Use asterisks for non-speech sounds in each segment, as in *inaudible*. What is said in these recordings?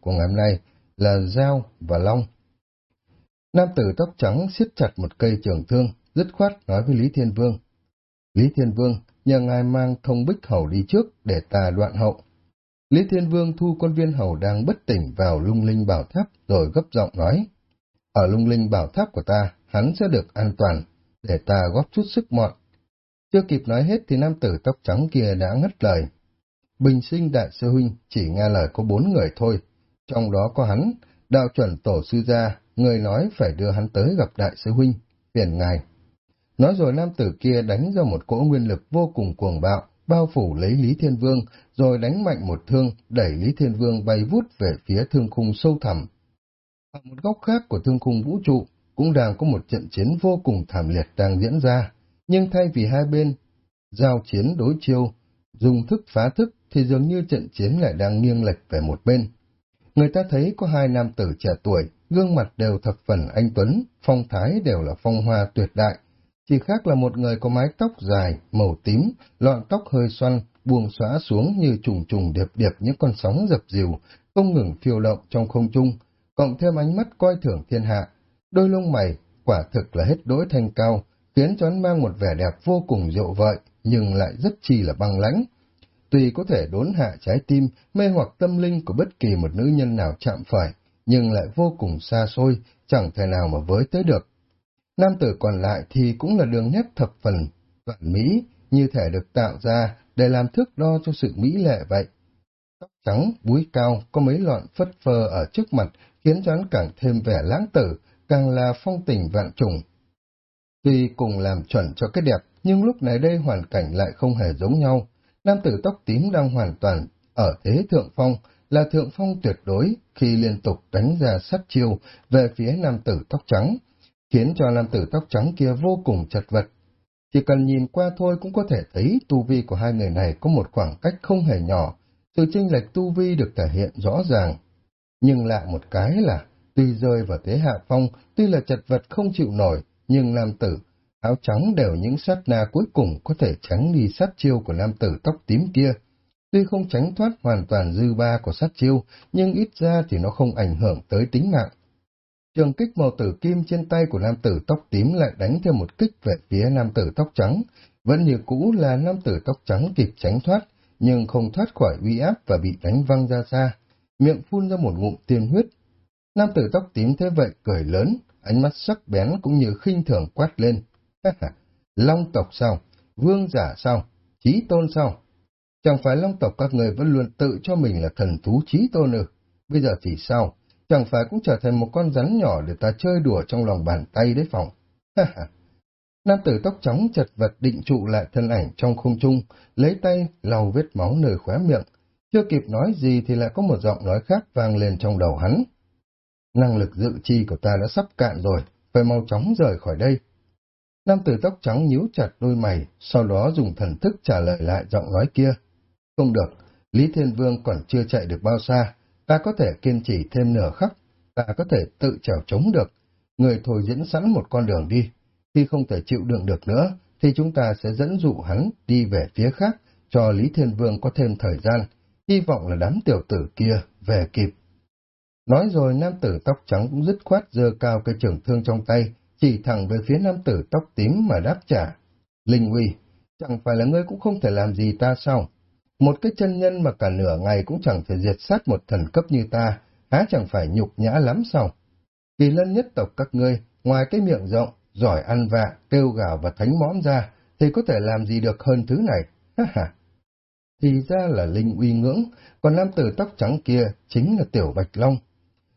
của ngày hôm nay là Giao và Long. Nam tử tóc trắng siết chặt một cây trường thương, dứt khoát nói với Lý Thiên Vương. Lý Thiên Vương, nhờ ngài mang thông bích hầu đi trước để ta đoạn hậu. Lý Thiên Vương thu con viên hầu đang bất tỉnh vào lung linh bảo tháp rồi gấp giọng nói. Ở lung linh bảo tháp của ta, hắn sẽ được an toàn, để ta góp chút sức mọn. Chưa kịp nói hết thì nam tử tóc trắng kia đã ngất lời. Bình sinh đại sư huynh chỉ nghe lời có bốn người thôi, trong đó có hắn, đạo chuẩn tổ sư gia, người nói phải đưa hắn tới gặp đại sư huynh, phiền ngài. Nói rồi nam tử kia đánh ra một cỗ nguyên lực vô cùng cuồng bạo, bao phủ lấy Lý Thiên Vương, rồi đánh mạnh một thương, đẩy Lý Thiên Vương bay vút về phía thương khung sâu thẳm. Ở một góc khác của thương khung vũ trụ, cũng đang có một trận chiến vô cùng thảm liệt đang diễn ra, nhưng thay vì hai bên giao chiến đối chiêu, dùng thức phá thức thì dường như trận chiến lại đang nghiêng lệch về một bên. Người ta thấy có hai nam tử trẻ tuổi, gương mặt đều thập phần anh Tuấn, phong thái đều là phong hoa tuyệt đại, chỉ khác là một người có mái tóc dài, màu tím, lọn tóc hơi xoăn, buông xóa xuống như trùng trùng điệp điệp những con sóng dập dìu, không ngừng phiêu động trong không trung, cộng thêm ánh mắt coi thưởng thiên hạ. Đôi lông mày, quả thực là hết đối thanh cao, khiến cho hắn mang một vẻ đẹp vô cùng rượu vợi, nhưng lại rất chi là băng lãnh. Tuy có thể đốn hạ trái tim, mê hoặc tâm linh của bất kỳ một nữ nhân nào chạm phải, nhưng lại vô cùng xa xôi, chẳng thể nào mà với tới được. Nam tử còn lại thì cũng là đường nét thập phần, đoạn mỹ, như thể được tạo ra để làm thước đo cho sự mỹ lệ vậy. Tóc trắng, búi cao, có mấy lọn phất phơ ở trước mặt, khiến cho hắn càng thêm vẻ lãng tử, càng là phong tình vạn trùng. Tuy cùng làm chuẩn cho cái đẹp, nhưng lúc này đây hoàn cảnh lại không hề giống nhau. Nam tử tóc tím đang hoàn toàn ở thế thượng phong, là thượng phong tuyệt đối khi liên tục đánh ra sát chiêu về phía nam tử tóc trắng, khiến cho nam tử tóc trắng kia vô cùng chật vật. Chỉ cần nhìn qua thôi cũng có thể thấy tu vi của hai người này có một khoảng cách không hề nhỏ, sự chênh lệch tu vi được thể hiện rõ ràng. Nhưng lạ một cái là, tuy rơi vào thế hạ phong, tuy là chật vật không chịu nổi, nhưng nam tử áo trắng đều những sát na cuối cùng có thể tránh đi sát chiêu của nam tử tóc tím kia. Tuy không tránh thoát hoàn toàn dư ba của sát chiêu, nhưng ít ra thì nó không ảnh hưởng tới tính mạng. Trường kích màu tử kim trên tay của nam tử tóc tím lại đánh thêm một kích về phía nam tử tóc trắng. Vẫn như cũ là nam tử tóc trắng kịp tránh thoát, nhưng không thoát khỏi uy áp và bị đánh văng ra xa. Miệng phun ra một ngụm tiên huyết. Nam tử tóc tím thế vậy cười lớn, ánh mắt sắc bén cũng như khinh thường quát lên. Long tộc sao? Vương giả sao? Chí tôn sao? Chẳng phải long tộc các người vẫn luôn tự cho mình là thần thú chí tôn ư? Bây giờ thì sao? Chẳng phải cũng trở thành một con rắn nhỏ để ta chơi đùa trong lòng bàn tay đấy phòng. Nam tử tóc trắng chật vật định trụ lại thân ảnh trong không trung, lấy tay lau vết máu nơi khóe miệng. Chưa kịp nói gì thì lại có một giọng nói khác vang lên trong đầu hắn. Năng lực dự chi của ta đã sắp cạn rồi, phải mau chóng rời khỏi đây. Nam tử tóc trắng nhíu chặt đôi mày, sau đó dùng thần thức trả lời lại giọng nói kia. Không được, Lý Thiên Vương còn chưa chạy được bao xa, ta có thể kiên trì thêm nửa khắc, ta có thể tự trèo chống được. Người thôi diễn sẵn một con đường đi, khi không thể chịu đựng được nữa, thì chúng ta sẽ dẫn dụ hắn đi về phía khác, cho Lý Thiên Vương có thêm thời gian, hy vọng là đám tiểu tử kia về kịp. Nói rồi nam tử tóc trắng cũng dứt khoát dơ cao cây trường thương trong tay, chỉ thẳng về phía nam tử tóc tím mà đáp trả. Linh uy, chẳng phải là ngươi cũng không thể làm gì ta sao? Một cái chân nhân mà cả nửa ngày cũng chẳng thể diệt sát một thần cấp như ta, há chẳng phải nhục nhã lắm sao? Kỳ lân nhất tộc các ngươi, ngoài cái miệng rộng, giỏi ăn vạ, kêu gào và thánh mõm ra, thì có thể làm gì được hơn thứ này? Ha ha! Thì ra là Linh uy ngưỡng, còn nam tử tóc trắng kia chính là Tiểu Bạch Long.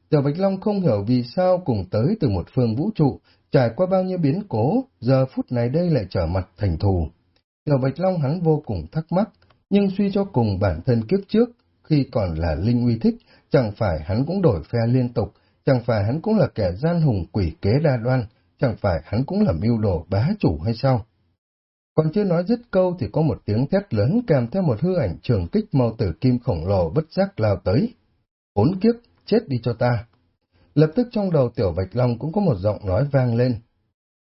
Tiểu Bạch Long không hiểu vì sao cùng tới từ một phương vũ trụ, trải qua bao nhiêu biến cố, giờ phút này đây lại trở mặt thành thù. Tiểu Bạch Long hắn vô cùng thắc mắc, nhưng suy cho cùng bản thân kiếp trước, khi còn là Linh uy thích, chẳng phải hắn cũng đổi phe liên tục, chẳng phải hắn cũng là kẻ gian hùng quỷ kế đa đoan, chẳng phải hắn cũng là mưu đồ bá chủ hay sao? Còn chưa nói dứt câu thì có một tiếng thét lớn kèm theo một hư ảnh trường kích màu tử kim khổng lồ bất giác lao tới. Bốn kiếp, chết đi cho ta. Lập tức trong đầu tiểu bạch long cũng có một giọng nói vang lên.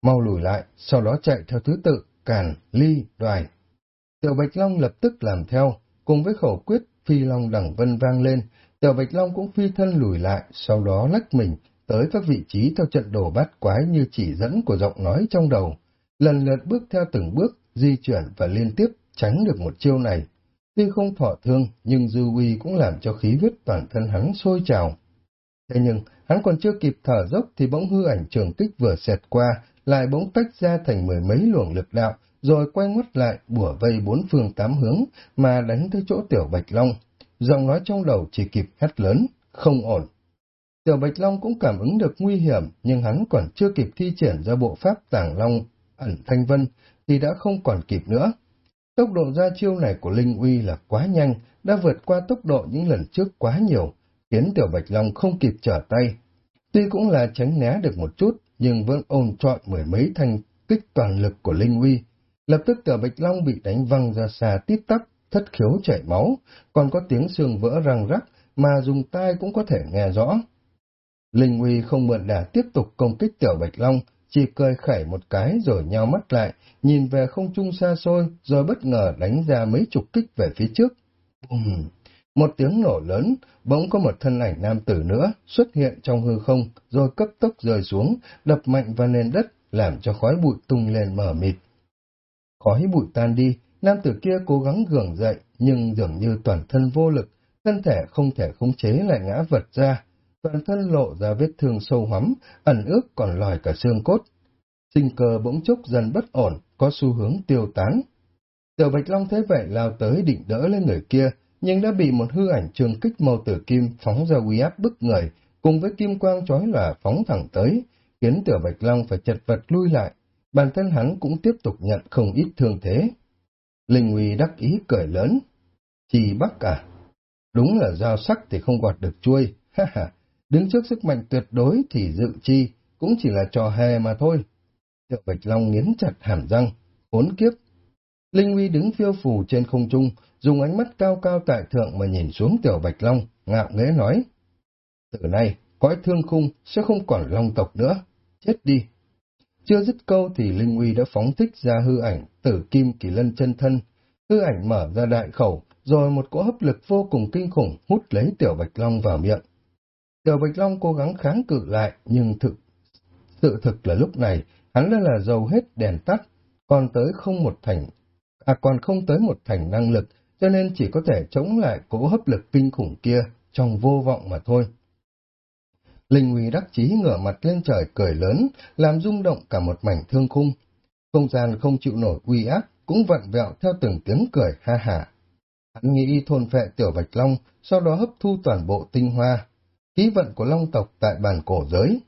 Mau lùi lại, sau đó chạy theo thứ tự, càn, ly, đoài. Tiểu bạch long lập tức làm theo, cùng với khẩu quyết phi long đẳng vân vang lên, Tiểu Bạch Long cũng phi thân lùi lại, sau đó lách mình tới các vị trí theo trận đồ bát quái như chỉ dẫn của giọng nói trong đầu, lần lượt bước theo từng bước, di chuyển và liên tiếp tránh được một chiêu này. Tuy không thọ thương, nhưng dư uy cũng làm cho khí huyết toàn thân hắn sôi trào. Thế nhưng, hắn còn chưa kịp thở dốc thì bỗng hư ảnh trường kích vừa xẹt qua, lại bỗng tách ra thành mười mấy luồng lực đạo, rồi quay ngoắt lại bủa vây bốn phương tám hướng mà đánh tới chỗ tiểu bạch long. Giọng nói trong đầu chỉ kịp hét lớn, không ổn. Tiểu bạch long cũng cảm ứng được nguy hiểm, nhưng hắn còn chưa kịp thi triển ra bộ pháp tàng long ẩn thanh vân, thì đã không còn kịp nữa. Tốc độ ra chiêu này của Linh Uy là quá nhanh, đã vượt qua tốc độ những lần trước quá nhiều, khiến Tiểu Bạch Long không kịp trở tay. Tuy cũng là tránh né được một chút, nhưng vẫn ôn trọn mười mấy thanh kích toàn lực của Linh Uy. Lập tức Tiểu Bạch Long bị đánh văng ra xa tít tắp, thất khiếu chảy máu, còn có tiếng xương vỡ răng rắc mà dùng tai cũng có thể nghe rõ. Linh Uy không mượn đà tiếp tục công kích Tiểu Bạch Long, chỉ cười khẩy một cái rồi nhao mắt lại, nhìn về không trung xa xôi, rồi bất ngờ đánh ra mấy chục kích về phía trước. Bùm! Một tiếng nổ lớn, bỗng có một thân ảnh nam tử nữa xuất hiện trong hư không, rồi cấp tốc rơi xuống, đập mạnh vào nền đất, làm cho khói bụi tung lên mở mịt. Khói bụi tan đi, nam tử kia cố gắng gượng dậy, nhưng dường như toàn thân vô lực, thân thể không thể khống chế lại ngã vật ra, toàn thân lộ ra vết thương sâu hắm, ẩn ước còn lòi cả xương cốt. Sinh cơ bỗng chốc dần bất ổn, có xu hướng tiêu tán. Tiểu Bạch Long thấy vậy lao tới định đỡ lên người kia, nhưng đã bị một hư ảnh trường kích màu tử kim phóng ra uy áp bức người, cùng với kim quang chói lòa phóng thẳng tới, khiến Tiểu Bạch Long phải chật vật lui lại. Bản thân hắn cũng tiếp tục nhận không ít thương thế. Linh Uy đắc ý cười lớn. Chỉ bắc à? Đúng là dao sắc thì không gọt được chuôi, *laughs* ha ha. Đứng trước sức mạnh tuyệt đối thì dự chi, cũng chỉ là trò hề mà thôi. Tiểu Bạch Long nghiến chặt hàm răng, khốn kiếp. Linh Uy đứng phiêu phù trên không trung, dùng ánh mắt cao cao tại thượng mà nhìn xuống Tiểu Bạch Long, ngạo nghễ nói. Từ nay, cõi thương khung sẽ không còn long tộc nữa, chết đi. Chưa dứt câu thì Linh Uy đã phóng thích ra hư ảnh tử kim kỳ lân chân thân. Hư ảnh mở ra đại khẩu, rồi một cỗ hấp lực vô cùng kinh khủng hút lấy Tiểu Bạch Long vào miệng. Tiểu Bạch Long cố gắng kháng cự lại, nhưng thực sự thực là lúc này, hắn đã là dầu hết đèn tắt, còn tới không một thành, à còn không tới một thành năng lực, cho nên chỉ có thể chống lại cỗ hấp lực kinh khủng kia trong vô vọng mà thôi. Linh Huy đắc chí ngửa mặt lên trời cười lớn, làm rung động cả một mảnh thương khung. Không gian không chịu nổi uy áp, cũng vặn vẹo theo từng tiếng cười ha hả. Hắn nghĩ thôn phệ tiểu bạch long, sau đó hấp thu toàn bộ tinh hoa, khí vận của long tộc tại bàn cổ giới.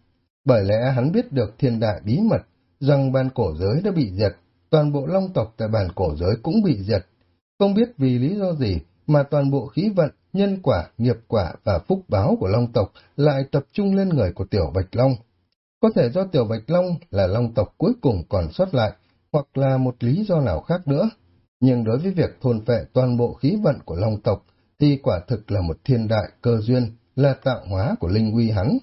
Bởi lẽ hắn biết được thiên đại bí mật, rằng bàn cổ giới đã bị diệt, toàn bộ long tộc tại bản cổ giới cũng bị diệt. Không biết vì lý do gì mà toàn bộ khí vận, nhân quả, nghiệp quả và phúc báo của long tộc lại tập trung lên người của tiểu bạch long. Có thể do tiểu bạch long là long tộc cuối cùng còn sót lại, hoặc là một lý do nào khác nữa. Nhưng đối với việc thôn vệ toàn bộ khí vận của long tộc, thì quả thực là một thiên đại cơ duyên, là tạo hóa của linh uy hắn.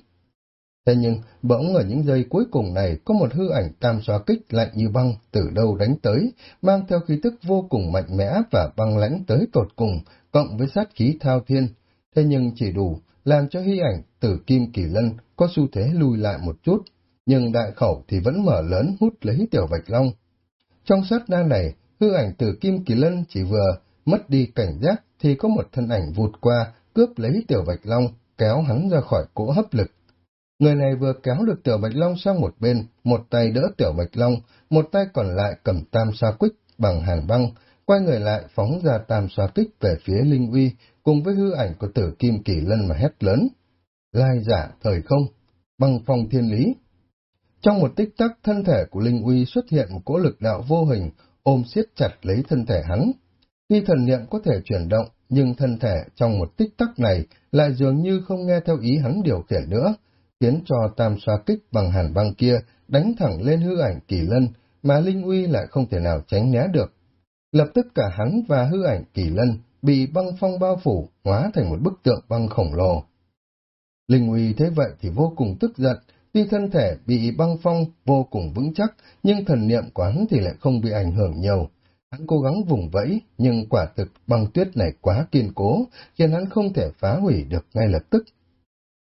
Thế nhưng, bỗng ở những giây cuối cùng này có một hư ảnh tam xóa kích lạnh như băng từ đâu đánh tới, mang theo khí tức vô cùng mạnh mẽ và băng lãnh tới tột cùng, cộng với sát khí thao thiên. Thế nhưng chỉ đủ làm cho hy ảnh tử kim kỳ lân có xu thế lùi lại một chút, nhưng đại khẩu thì vẫn mở lớn hút lấy tiểu bạch long. Trong sát na này, hư ảnh tử kim kỳ lân chỉ vừa mất đi cảnh giác thì có một thân ảnh vụt qua, cướp lấy tiểu bạch long, kéo hắn ra khỏi cỗ hấp lực. Người này vừa kéo được tiểu bạch long sang một bên, một tay đỡ tiểu bạch long, một tay còn lại cầm tam sa quích bằng hàn băng, quay người lại phóng ra tam sa kích về phía Linh Uy, cùng với hư ảnh của tử kim kỳ lân mà hét lớn. Lai giả thời không, băng phong thiên lý. Trong một tích tắc, thân thể của Linh Uy xuất hiện một cỗ lực đạo vô hình, ôm siết chặt lấy thân thể hắn. tuy thần niệm có thể chuyển động, nhưng thân thể trong một tích tắc này lại dường như không nghe theo ý hắn điều khiển nữa, khiến cho tam xoa kích bằng hàn băng kia đánh thẳng lên hư ảnh kỳ lân, mà Linh Uy lại không thể nào tránh né được. Lập tức cả hắn và hư ảnh kỳ lân bị băng phong bao phủ, hóa thành một bức tượng băng khổng lồ. Linh Uy thấy vậy thì vô cùng tức giận, tuy thân thể bị băng phong vô cùng vững chắc, nhưng thần niệm của hắn thì lại không bị ảnh hưởng nhiều. Hắn cố gắng vùng vẫy, nhưng quả thực băng tuyết này quá kiên cố, khiến hắn không thể phá hủy được ngay lập tức.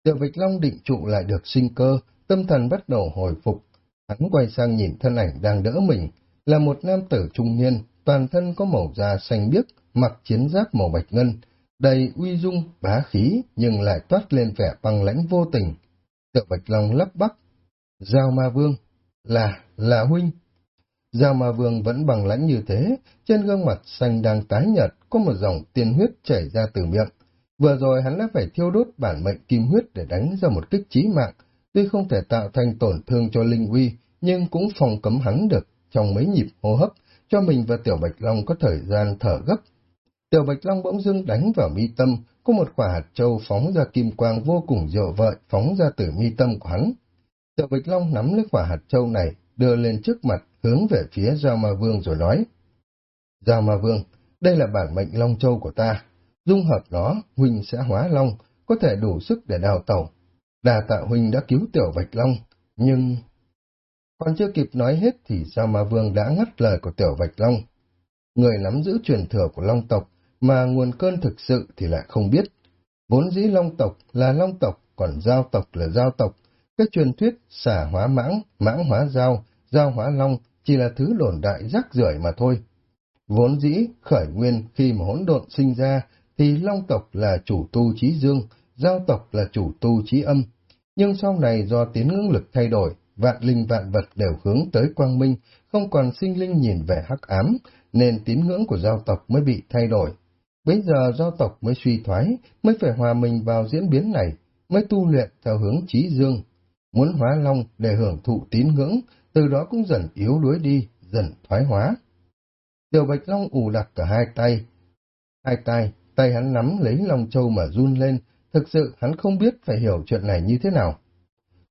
Triệu Vịch Long định trụ lại được sinh cơ, tâm thần bắt đầu hồi phục. Hắn quay sang nhìn thân ảnh đang đỡ mình, là một nam tử trung niên, toàn thân có màu da xanh biếc, mặc chiến giáp màu bạch ngân, đầy uy dung, bá khí, nhưng lại toát lên vẻ băng lãnh vô tình. Triệu Bạch Long lắp bắp. Giao ma vương. Là, là huynh. Giao ma vương vẫn bằng lãnh như thế, trên gương mặt xanh đang tái nhợt, có một dòng tiên huyết chảy ra từ miệng. Vừa rồi hắn đã phải thiêu đốt bản mệnh kim huyết để đánh ra một kích chí mạng, tuy không thể tạo thành tổn thương cho linh uy, nhưng cũng phòng cấm hắn được trong mấy nhịp hô hấp, cho mình và Tiểu Bạch Long có thời gian thở gấp. Tiểu Bạch Long bỗng dưng đánh vào mi tâm, có một quả hạt châu phóng ra kim quang vô cùng dịu vợi phóng ra từ mi tâm của hắn. Tiểu Bạch Long nắm lấy quả hạt châu này, đưa lên trước mặt, hướng về phía Giao Ma Vương rồi nói. Giao Ma Vương, đây là bản mệnh Long Châu của ta. Dung hợp nó, Huynh sẽ hóa Long, có thể đủ sức để đào tẩu. Đà tạ Huynh đã cứu Tiểu Bạch Long, nhưng... Còn chưa kịp nói hết thì sao Ma Vương đã ngắt lời của Tiểu Bạch Long. Người nắm giữ truyền thừa của Long tộc, mà nguồn cơn thực sự thì lại không biết. Vốn dĩ Long tộc là Long tộc, còn Giao tộc là Giao tộc. Cái truyền thuyết xả hóa mãng, mãng hóa Giao, Giao hóa Long chỉ là thứ đồn đại rắc rưởi mà thôi. Vốn dĩ, khởi nguyên khi mà hỗn độn sinh ra, thì Long tộc là chủ tu trí dương, Giao tộc là chủ tu trí âm. Nhưng sau này do tiến ngưỡng lực thay đổi, vạn linh vạn vật đều hướng tới quang minh, không còn sinh linh nhìn về hắc ám, nên tín ngưỡng của giao tộc mới bị thay đổi. Bây giờ giao tộc mới suy thoái, mới phải hòa mình vào diễn biến này, mới tu luyện theo hướng trí dương. Muốn hóa long để hưởng thụ tín ngưỡng, từ đó cũng dần yếu đuối đi, dần thoái hóa. Tiểu Bạch Long ù đặt cả hai tay. Hai tay, tay hắn nắm lấy Long Châu mà run lên, thực sự hắn không biết phải hiểu chuyện này như thế nào.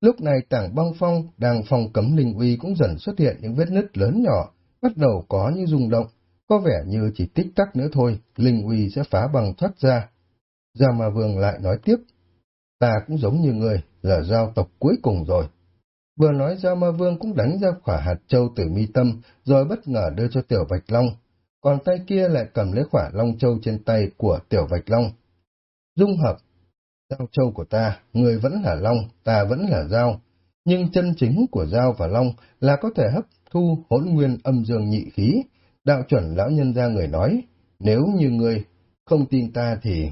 Lúc này tảng băng phong đang phòng cấm linh uy cũng dần xuất hiện những vết nứt lớn nhỏ, bắt đầu có như rung động, có vẻ như chỉ tích tắc nữa thôi, linh uy sẽ phá băng thoát ra. Gia Ma Vương lại nói tiếp, ta cũng giống như người, là giao tộc cuối cùng rồi. Vừa nói Gia Ma Vương cũng đánh ra khỏa hạt châu từ mi tâm, rồi bất ngờ đưa cho Tiểu Bạch Long, còn tay kia lại cầm lấy khỏa Long Châu trên tay của Tiểu Bạch Long. Dung hợp, giao châu của ta, người vẫn là Long, ta vẫn là dao, nhưng chân chính của dao và Long là có thể hấp thu hỗn nguyên âm dương nhị khí. Đạo chuẩn lão nhân ra người nói, nếu như người không tin ta thì...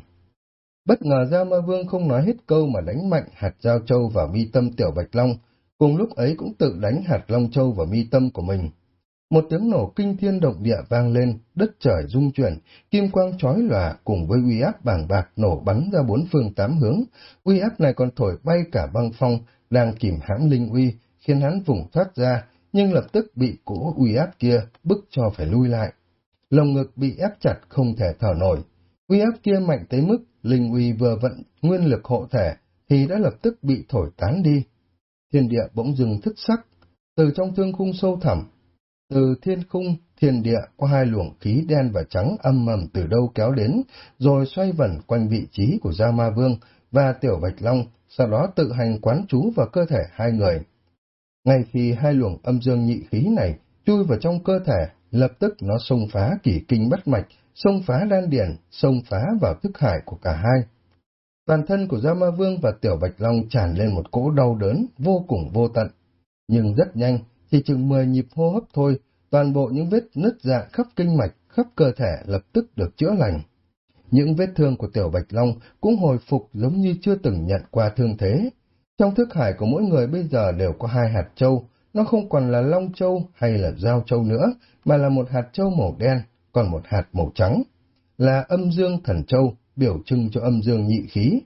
Bất ngờ Giao Ma Vương không nói hết câu mà đánh mạnh hạt Giao Châu vào mi tâm Tiểu Bạch Long, cùng lúc ấy cũng tự đánh hạt Long Châu vào mi tâm của mình. Một tiếng nổ kinh thiên động địa vang lên, đất trời rung chuyển, kim quang chói lòa cùng với uy áp bàng bạc nổ bắn ra bốn phương tám hướng. Uy áp này còn thổi bay cả băng phong, đang kìm hãm linh uy, khiến hắn vùng thoát ra, nhưng lập tức bị cỗ uy áp kia bức cho phải lui lại. Lồng ngực bị ép chặt không thể thở nổi. Uy áp kia mạnh tới mức linh uy vừa vận nguyên lực hộ thể thì đã lập tức bị thổi tán đi. Thiên địa bỗng dừng thức sắc, từ trong thương khung sâu thẳm, từ thiên khung, thiên địa có hai luồng khí đen và trắng âm mầm từ đâu kéo đến, rồi xoay vần quanh vị trí của Gia Ma Vương và Tiểu Bạch Long, sau đó tự hành quán trú vào cơ thể hai người. Ngay khi hai luồng âm dương nhị khí này chui vào trong cơ thể, lập tức nó xông phá kỷ kinh bắt mạch, xông phá đan điển, xông phá vào thức hải của cả hai. Toàn thân của Gia Ma Vương và Tiểu Bạch Long tràn lên một cỗ đau đớn, vô cùng vô tận. Nhưng rất nhanh, chỉ chừng mười nhịp hô hấp thôi, toàn bộ những vết nứt dạng khắp kinh mạch, khắp cơ thể lập tức được chữa lành. Những vết thương của Tiểu Bạch Long cũng hồi phục giống như chưa từng nhận qua thương thế. Trong thức hải của mỗi người bây giờ đều có hai hạt châu, nó không còn là Long Châu hay là Giao Châu nữa, mà là một hạt châu màu đen, còn một hạt màu trắng. Là âm dương thần châu, biểu trưng cho âm dương nhị khí.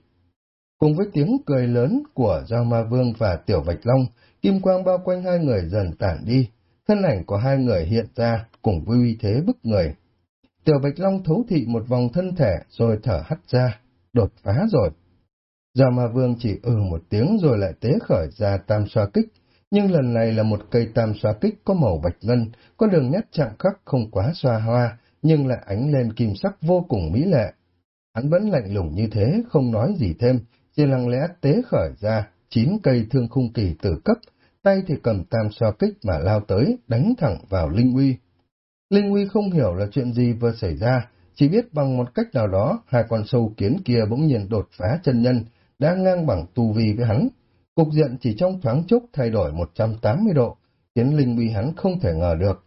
Cùng với tiếng cười lớn của Giao Ma Vương và Tiểu Bạch Long, kim quang bao quanh hai người dần tản đi, thân ảnh của hai người hiện ra cùng với uy thế bức người. Tiểu Bạch Long thấu thị một vòng thân thể rồi thở hắt ra, đột phá rồi. Giao Ma Vương chỉ ừ một tiếng rồi lại tế khởi ra tam xoa kích, nhưng lần này là một cây tam xoa kích có màu bạch ngân, có đường nét chạm khắc không quá xoa hoa, nhưng lại ánh lên kim sắc vô cùng mỹ lệ. Hắn vẫn lạnh lùng như thế, không nói gì thêm, chỉ lặng lẽ tế khởi ra chín cây thương khung kỳ tử cấp, tay thì cầm tam xoa kích mà lao tới, đánh thẳng vào linh uy. Linh Uy không hiểu là chuyện gì vừa xảy ra, chỉ biết bằng một cách nào đó, hai con sâu kiến kia bỗng nhiên đột phá chân nhân, đã ngang bằng tu vi với hắn. Cục diện chỉ trong thoáng chốc thay đổi 180 độ, khiến Linh Uy hắn không thể ngờ được.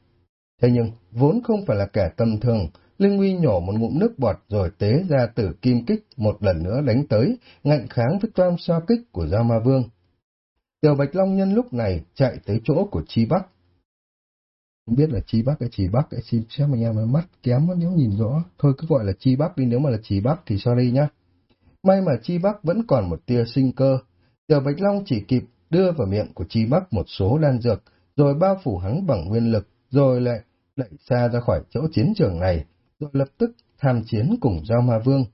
Thế nhưng, vốn không phải là kẻ tâm thường, Linh Uy nhổ một ngụm nước bọt rồi tế ra tử kim kích một lần nữa đánh tới, ngạnh kháng với toam xoa kích của Giao Ma Vương. Tiểu Bạch Long Nhân lúc này chạy tới chỗ của Chi Bắc. Không biết là Chi Bắc hay Chi Bắc, xin xem anh em mắt kém nếu nhìn rõ. Thôi cứ gọi là Chi Bắc đi, nếu mà là Chi Bắc thì sorry nhá. May mà Chi Bắc vẫn còn một tia sinh cơ. Tiểu Bạch Long chỉ kịp đưa vào miệng của Chi Bắc một số đan dược, rồi bao phủ hắn bằng nguyên lực, rồi lại đẩy xa ra khỏi chỗ chiến trường này, rồi lập tức tham chiến cùng Giao Ma Vương.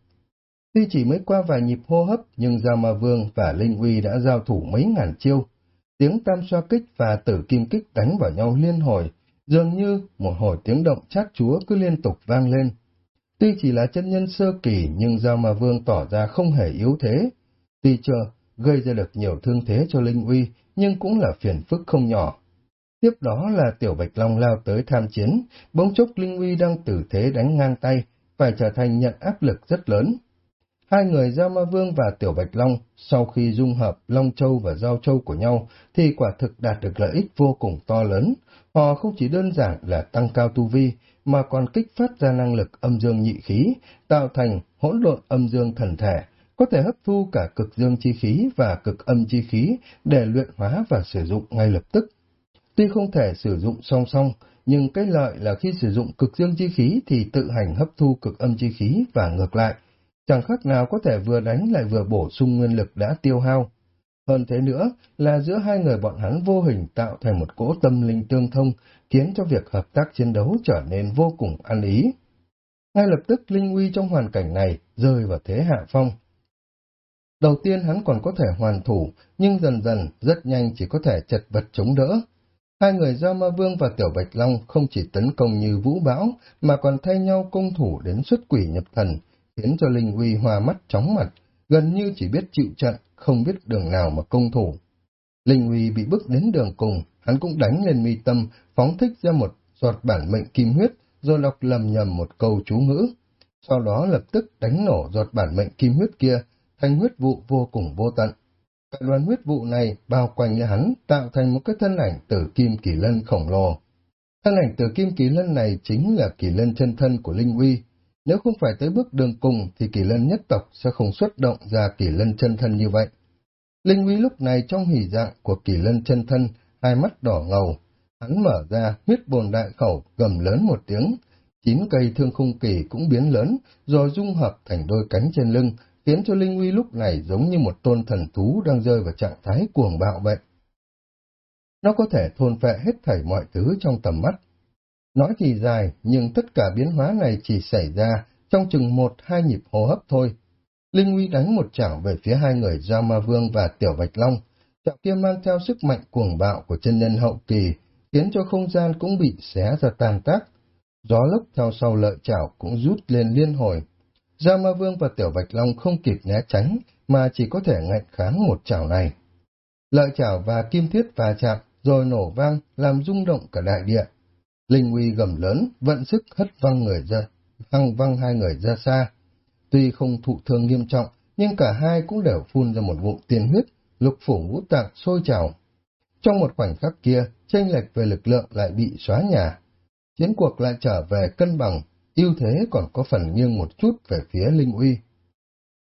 Tuy chỉ mới qua vài nhịp hô hấp, nhưng Giao Ma Vương và Linh Uy đã giao thủ mấy ngàn chiêu. Tiếng tam xoa kích và tử kim kích đánh vào nhau liên hồi, dường như một hồi tiếng động chát chúa cứ liên tục vang lên. Tuy chỉ là chân nhân sơ kỳ nhưng Giao Ma Vương tỏ ra không hề yếu thế. Tuy chưa gây ra được nhiều thương thế cho Linh Uy, nhưng cũng là phiền phức không nhỏ. Tiếp đó là Tiểu Bạch Long lao tới tham chiến, bỗng chốc Linh Uy đang tử thế đánh ngang tay, phải trở thành nhận áp lực rất lớn. Hai người Giao Ma Vương và Tiểu Bạch Long, sau khi dung hợp Long Châu và Giao Châu của nhau, thì quả thực đạt được lợi ích vô cùng to lớn. Họ không chỉ đơn giản là tăng cao tu vi, mà còn kích phát ra năng lực âm dương nhị khí, tạo thành hỗn độn âm dương thần thể, có thể hấp thu cả cực dương chi khí và cực âm chi khí để luyện hóa và sử dụng ngay lập tức. Tuy không thể sử dụng song song, nhưng cái lợi là khi sử dụng cực dương chi khí thì tự hành hấp thu cực âm chi khí và ngược lại, chẳng khác nào có thể vừa đánh lại vừa bổ sung nguyên lực đã tiêu hao. Hơn thế nữa là giữa hai người bọn hắn vô hình tạo thành một cỗ tâm linh tương thông, khiến cho việc hợp tác chiến đấu trở nên vô cùng ăn ý. Ngay lập tức Linh Uy trong hoàn cảnh này rơi vào thế hạ phong. Đầu tiên hắn còn có thể hoàn thủ, nhưng dần dần rất nhanh chỉ có thể chật vật chống đỡ. Hai người Giao Ma Vương và Tiểu Bạch Long không chỉ tấn công như vũ bão, mà còn thay nhau công thủ đến xuất quỷ nhập thần, khiến cho Linh Uy hòa mắt chóng mặt, gần như chỉ biết chịu trận, không biết đường nào mà công thủ. Linh Uy bị bức đến đường cùng, hắn cũng đánh lên mi tâm, phóng thích ra một giọt bản mệnh kim huyết, rồi đọc lầm nhầm một câu chú ngữ. Sau đó lập tức đánh nổ giọt bản mệnh kim huyết kia, thành huyết vụ vô cùng vô tận. Cả đoàn huyết vụ này bao quanh lấy hắn tạo thành một cái thân ảnh tử kim kỳ lân khổng lồ. Thân ảnh tử kim kỳ lân này chính là kỳ lân chân thân của Linh Uy. Nếu không phải tới bước đường cùng thì kỳ lân nhất tộc sẽ không xuất động ra kỳ lân chân thân như vậy. Linh Uy lúc này trong hỉ dạng của kỳ lân chân thân, hai mắt đỏ ngầu. Hắn mở ra huyết bồn đại khẩu gầm lớn một tiếng, chín cây thương khung kỳ cũng biến lớn, rồi dung hợp thành đôi cánh trên lưng, khiến cho Linh Uy lúc này giống như một tôn thần thú đang rơi vào trạng thái cuồng bạo vậy. Nó có thể thôn phệ hết thảy mọi thứ trong tầm mắt. Nói thì dài, nhưng tất cả biến hóa này chỉ xảy ra trong chừng một hai nhịp hô hấp thôi. Linh Uy đánh một chảo về phía hai người gia Ma Vương và Tiểu Bạch Long. Chảo kia mang theo sức mạnh cuồng bạo của chân nhân hậu kỳ, khiến cho không gian cũng bị xé ra tàn tác. Gió lốc theo sau lợi chảo cũng rút lên liên hồi, Gia Ma Vương và Tiểu Bạch Long không kịp né tránh, mà chỉ có thể ngạnh kháng một chảo này. Lợi chảo và kim thiết va chạm, rồi nổ vang, làm rung động cả đại địa. Linh uy gầm lớn, vận sức hất văng người ra, hăng văng hai người ra xa. Tuy không thụ thương nghiêm trọng, nhưng cả hai cũng đều phun ra một ngụm tiên huyết, lục phủ ngũ tạng sôi trào. Trong một khoảnh khắc kia, tranh lệch về lực lượng lại bị xóa nhà. Chiến cuộc lại trở về cân bằng, ưu thế còn có phần nghiêng một chút về phía Linh Uy.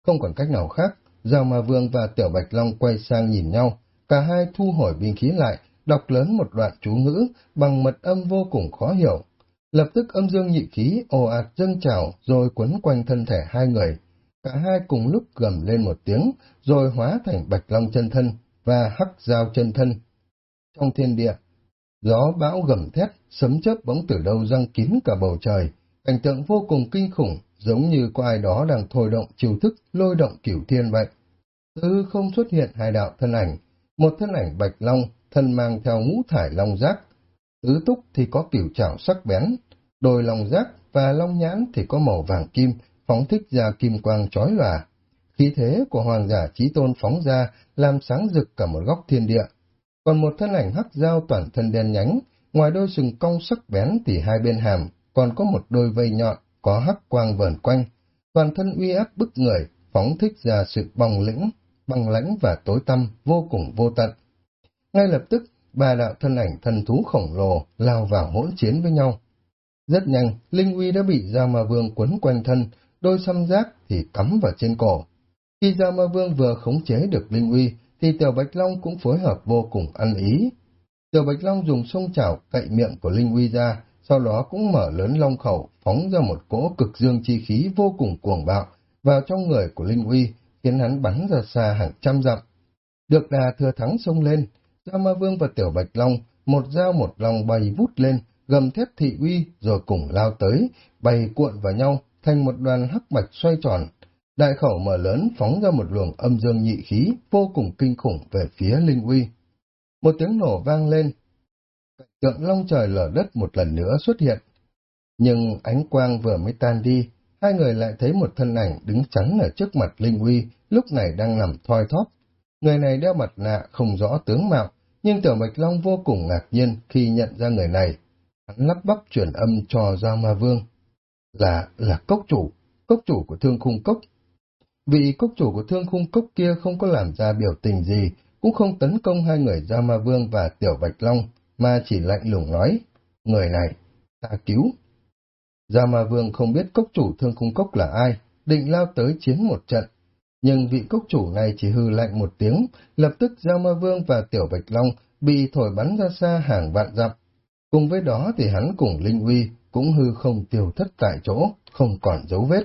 Không còn cách nào khác, Giao Ma Vương và Tiểu Bạch Long quay sang nhìn nhau, cả hai thu hồi binh khí lại, đọc lớn một đoạn chú ngữ bằng mật âm vô cùng khó hiểu. Lập tức âm dương nhị khí ồ ạt dâng trào rồi quấn quanh thân thể hai người. Cả hai cùng lúc gầm lên một tiếng, rồi hóa thành Bạch Long chân thân và Hắc Giao chân thân. Trong thiên địa, gió bão gầm thét, sấm chớp bỗng từ đâu răng kín cả bầu trời, Cảnh tượng vô cùng kinh khủng, giống như có ai đó đang thôi động chiều thức lôi động cửu thiên vậy. Từ không xuất hiện hai đạo thân ảnh, một thân ảnh bạch long, thân mang theo ngũ thải long giác. Tứ túc thì có cửu trảo sắc bén, đôi long giác và long nhãn thì có màu vàng kim, phóng thích ra kim quang chói lòa. Khí thế của hoàng giả trí tôn phóng ra làm sáng rực cả một góc thiên địa. Còn một thân ảnh hắc dao toàn thân đen nhánh, ngoài đôi sừng cong sắc bén thì hai bên hàm còn có một đôi vây nhọn, có hắc quang vờn quanh, toàn thân uy áp bức người, phóng thích ra sự bòng lĩnh, băng lãnh và tối tăm, vô cùng vô tận. Ngay lập tức, ba đạo thân ảnh thần thú khổng lồ lao vào hỗn chiến với nhau. Rất nhanh, Linh Uy đã bị Gia Ma Vương quấn quanh thân, đôi xăm giác thì cắm vào trên cổ. Khi Gia Ma Vương vừa khống chế được Linh Uy, thì Tiểu Bạch Long cũng phối hợp vô cùng ăn ý. Tiểu Bạch Long dùng sông chảo cậy miệng của Linh Uy ra, sau đó cũng mở lớn long khẩu, phóng ra một cỗ cực dương chi khí vô cùng cuồng bạo vào trong người của Linh Uy, khiến hắn bắn ra xa hàng trăm dặm. Được đà thừa thắng xông lên, Gia Ma Vương và Tiểu Bạch Long, một dao một lòng bay vút lên, gầm thép thị uy rồi cùng lao tới, bay cuộn vào nhau thành một đoàn hắc bạch xoay tròn. Đại khẩu mở lớn phóng ra một luồng âm dương nhị khí vô cùng kinh khủng về phía Linh Uy. Một tiếng nổ vang lên, tượng long trời lở đất một lần nữa xuất hiện. Nhưng ánh quang vừa mới tan đi, hai người lại thấy một thân ảnh đứng chắn ở trước mặt Linh Uy, lúc này đang nằm thoi thóp. Người này đeo mặt nạ không rõ tướng mạo, nhưng Tiểu Bạch Long vô cùng ngạc nhiên khi nhận ra người này. Hắn lắp bắp chuyển âm cho Giao Ma Vương. Là, là cốc chủ, cốc chủ của thương khung cốc. Vị cốc chủ của thương khung cốc kia không có làm ra biểu tình gì, cũng không tấn công hai người Giao Ma Vương và Tiểu Bạch Long, mà chỉ lạnh lùng nói, người này, ta cứu. Gia Ma Vương không biết cốc chủ thương cung cốc là ai, định lao tới chiến một trận. Nhưng vị cốc chủ này chỉ hư lạnh một tiếng, lập tức Gia Ma Vương và Tiểu Bạch Long bị thổi bắn ra xa hàng vạn dặm. Cùng với đó thì hắn cùng Linh Uy cũng hư không tiêu thất tại chỗ, không còn dấu vết.